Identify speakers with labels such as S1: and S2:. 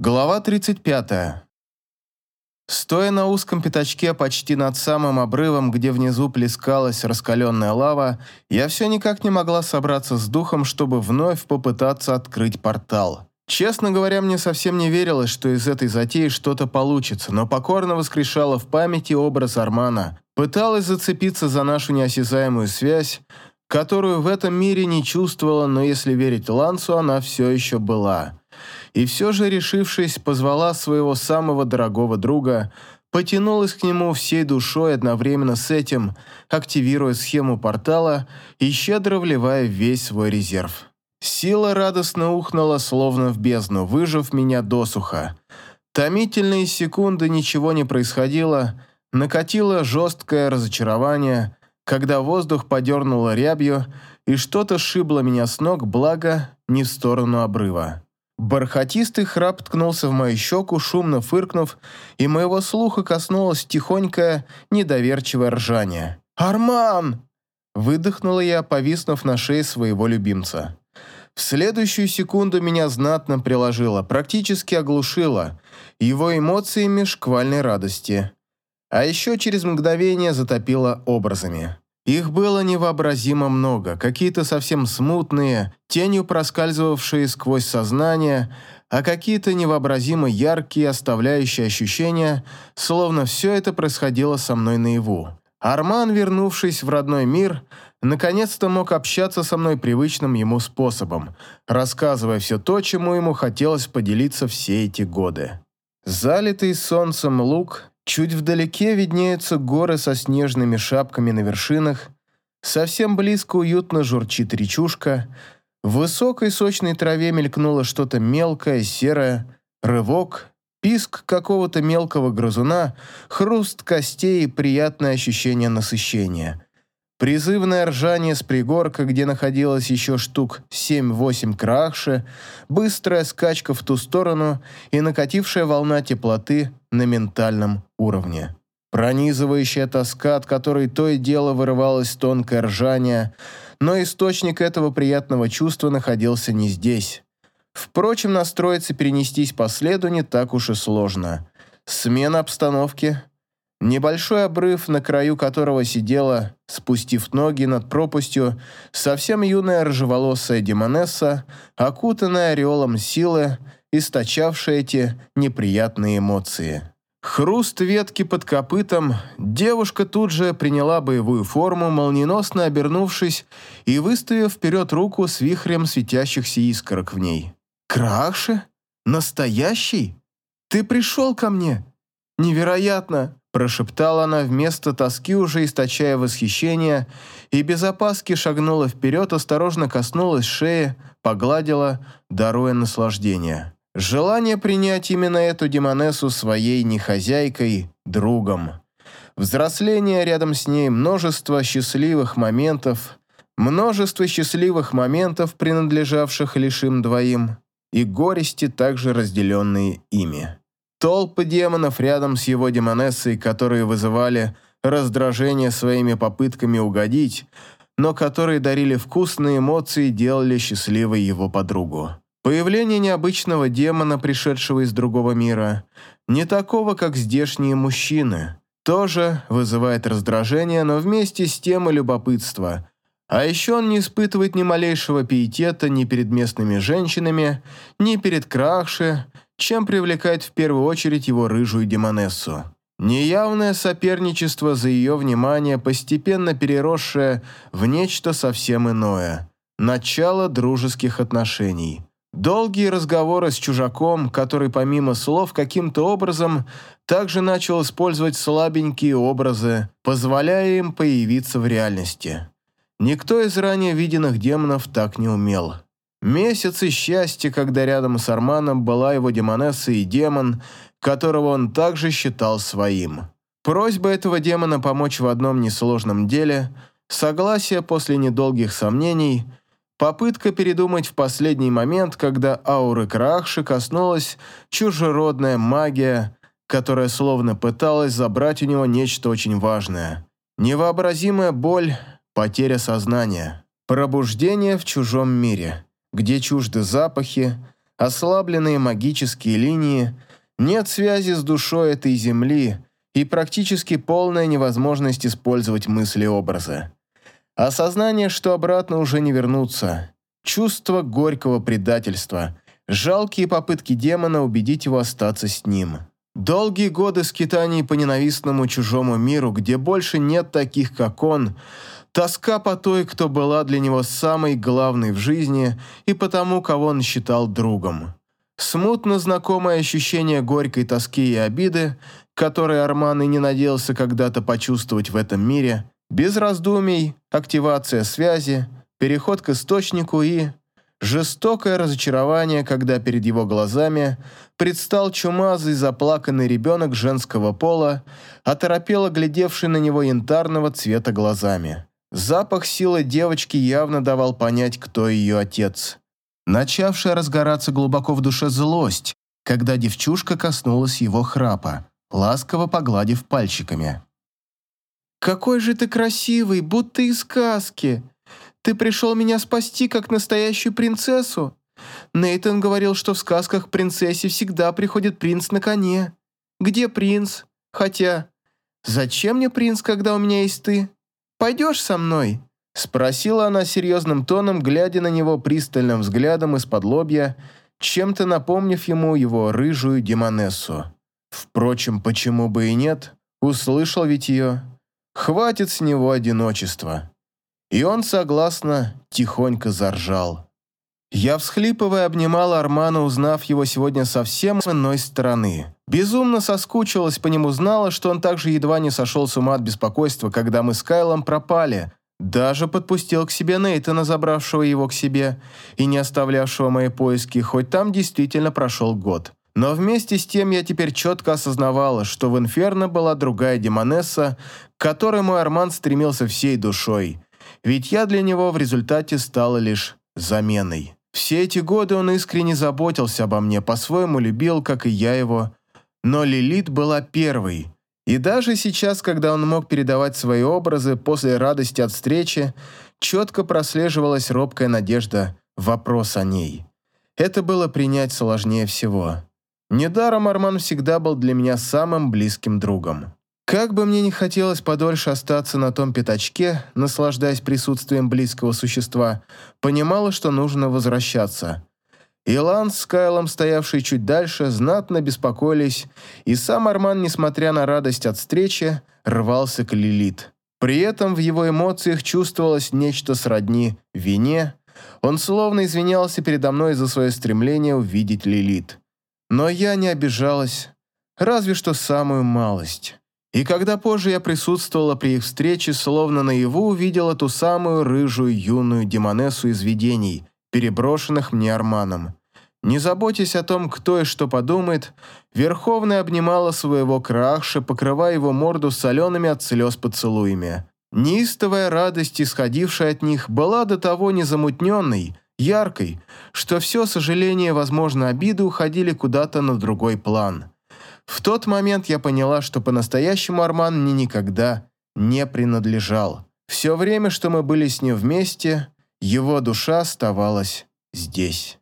S1: Глава 35. Стоя на узком пятачке почти над самым обрывом, где внизу плескалась раскаленная лава, я все никак не могла собраться с духом, чтобы вновь попытаться открыть портал. Честно говоря, мне совсем не верилось, что из этой затеи что-то получится, но покорно воскрешала в памяти образ Армана, пыталась зацепиться за нашу неосязаемую связь, которую в этом мире не чувствовала, но если верить Лансу, она все еще была и все же, решившись, позвала своего самого дорогого друга, потянулась к нему всей душой одновременно с этим, активируя схему портала и щедро вливая весь свой резерв. Сила радостно ухнула, словно в бездну, выжив меня досуха. Томительные секунды ничего не происходило, накатило жесткое разочарование, когда воздух подернуло рябью, и что-то шибло меня с ног, благо не в сторону обрыва. Бархатистый храп ткнулся в мою щеку, шумно фыркнув, и моего слуха коснулось тихонькое, недоверчивое ржание. «Арман!» Выдохнула я, повиснув на шее своего любимца. В следующую секунду меня знатно приложило, практически оглушило, его эмоциями шквальной радости. А еще через мгновение затопило образами. Их было невообразимо много, какие-то совсем смутные, тенью проскальзывавшие сквозь сознание, а какие-то невообразимо яркие, оставляющие ощущения, словно все это происходило со мной наяву. Арман, вернувшись в родной мир, наконец-то мог общаться со мной привычным ему способом, рассказывая все то, чему ему хотелось поделиться все эти годы. Залитый солнцем луг Чуть вдалеке виднеются горы со снежными шапками на вершинах, совсем близко уютно журчит речушка, в высокой сочной траве мелькнуло что-то мелкое, серое, рывок, писк какого-то мелкого грызуна, хруст костей и приятное ощущение насыщения. Призывное ржание с пригорка, где находилось еще штук 7-8 крахши, быстрая скачка в ту сторону и накатившая волна теплоты на ментальном уровне. Пронизывающая тоска, от которой то и дело вырывалось тонкое ржание, но источник этого приятного чувства находился не здесь. Впрочем, настроиться перенестись по следу не так уж и сложно. Смена обстановки, Небольшой обрыв, на краю которого сидела, спустив ноги над пропастью, совсем юная рыжеволосая демонесса, окутанная ореолом силы, источавшая эти неприятные эмоции. Хруст ветки под копытом, девушка тут же приняла боевую форму, молниеносно обернувшись и выставив вперед руку с вихрем светящихся искорок в ней. «Крахши? Настоящий? Ты пришел ко мне? Невероятно!» Прошептала она вместо тоски, уже источая восхищение, и без опаски шагнула вперед, осторожно коснулась шеи, погладила, даруя наслаждение. Желание принять именно эту демонессу своей не хозяйкой, другом. Взросление рядом с ней, множество счастливых моментов, множество счастливых моментов, принадлежавших лишь им двоим, и горести, также разделенные ими. Толпы демонов рядом с его демонессой, которые вызывали раздражение своими попытками угодить, но которые дарили вкусные эмоции и делали счастливой его подругу. Появление необычного демона, пришедшего из другого мира, не такого, как здешние мужчины, тоже вызывает раздражение, но вместе с тем и любопытство. А еще он не испытывает ни малейшего пиетета ни перед местными женщинами, ни перед Крахши, чем привлекает в первую очередь его рыжую демонессу. Неявное соперничество за ее внимание, постепенно переросшее в нечто совсем иное. Начало дружеских отношений. Долгие разговоры с чужаком, который помимо слов каким-то образом также начал использовать слабенькие образы, позволяя им появиться в реальности. Никто из ранее виденных демонов так не умел. Месяцы счастья, когда рядом с Арманом была его демонесса и демон, которого он также считал своим. Просьба этого демона помочь в одном несложном деле, согласие после недолгих сомнений, попытка передумать в последний момент, когда ауры Крахши коснулась чужеродная магия, которая словно пыталась забрать у него нечто очень важное. Невообразимая боль, потеря сознания, пробуждение в чужом мире – где чужды запахи, ослабленные магические линии, нет связи с душой этой земли и практически полная невозможность использовать мысли-образы. Осознание, что обратно уже не вернуться, чувство горького предательства, жалкие попытки демона убедить его остаться с ним. Долгие годы скитаний по ненавистному чужому миру, где больше нет таких, как он, тоска по той, кто была для него самой главной в жизни и потому, кого он считал другом. Смутно знакомое ощущение горькой тоски и обиды, которые Арман и не надеялся когда-то почувствовать в этом мире, без раздумий, активация связи, переход к источнику и жестокое разочарование, когда перед его глазами предстал чумазый заплаканный ребенок женского пола, оторопело глядевший на него янтарного цвета глазами. Запах силы девочки явно давал понять, кто ее отец начавшая разгораться глубоко в душе злость, когда девчушка коснулась его храпа, ласково погладив пальчиками. «Какой же ты красивый, будто из сказки! Ты пришел меня спасти, как настоящую принцессу!» Нейтан говорил, что в сказках принцессе всегда приходит принц на коне. Где принц? Хотя, зачем мне принц, когда у меня есть ты? Пойдешь со мной?» Спросила она серьезным тоном, глядя на него пристальным взглядом из-под лобья, чем-то напомнив ему его рыжую демонессу. Впрочем, почему бы и нет, услышал ведь ее. Хватит с него одиночества. И он согласно тихонько заржал. Я, всхлипывая, обнимал Армана, узнав его сегодня совсем с иной стороны. Безумно соскучилась по нему, знала, что он также едва не сошел с ума от беспокойства, когда мы с Кайлом пропали, даже подпустил к себе Нейтана, забравшего его к себе и не оставлявшего мои поиски, хоть там действительно прошел год. Но вместе с тем я теперь четко осознавала, что в Инферно была другая демонесса, к которой мой Арман стремился всей душой. Ведь я для него в результате стала лишь заменой. Все эти годы он искренне заботился обо мне, по-своему любил, как и я его. Но Лилит была первой, и даже сейчас, когда он мог передавать свои образы после радости от встречи, четко прослеживалась робкая надежда, вопрос о ней. Это было принять сложнее всего. Недаром Арман всегда был для меня самым близким другом. Как бы мне ни хотелось подольше остаться на том пятачке, наслаждаясь присутствием близкого существа, понимала, что нужно возвращаться. Илан с Кайлом, стоявшие чуть дальше, знатно беспокоились, и сам Арман, несмотря на радость от встречи, рвался к Лилит. При этом в его эмоциях чувствовалось нечто сродни вине, он словно извинялся передо мной за свое стремление увидеть Лилит. Но я не обижалась, разве что самую малость. И когда позже я присутствовала при их встрече, словно наяву увидела ту самую рыжую юную демонессу из видений, переброшенных мне Арманом. Не заботясь о том, кто и что подумает, Верховная обнимала своего крахша, покрывая его морду солеными от слез поцелуями. Неистовая радость, исходившая от них, была до того незамутненной, яркой, что все сожаление, возможно, обиды уходили куда-то на другой план. В тот момент я поняла, что по-настоящему Арман мне никогда не принадлежал. Все время, что мы были с ним вместе, его душа оставалась здесь.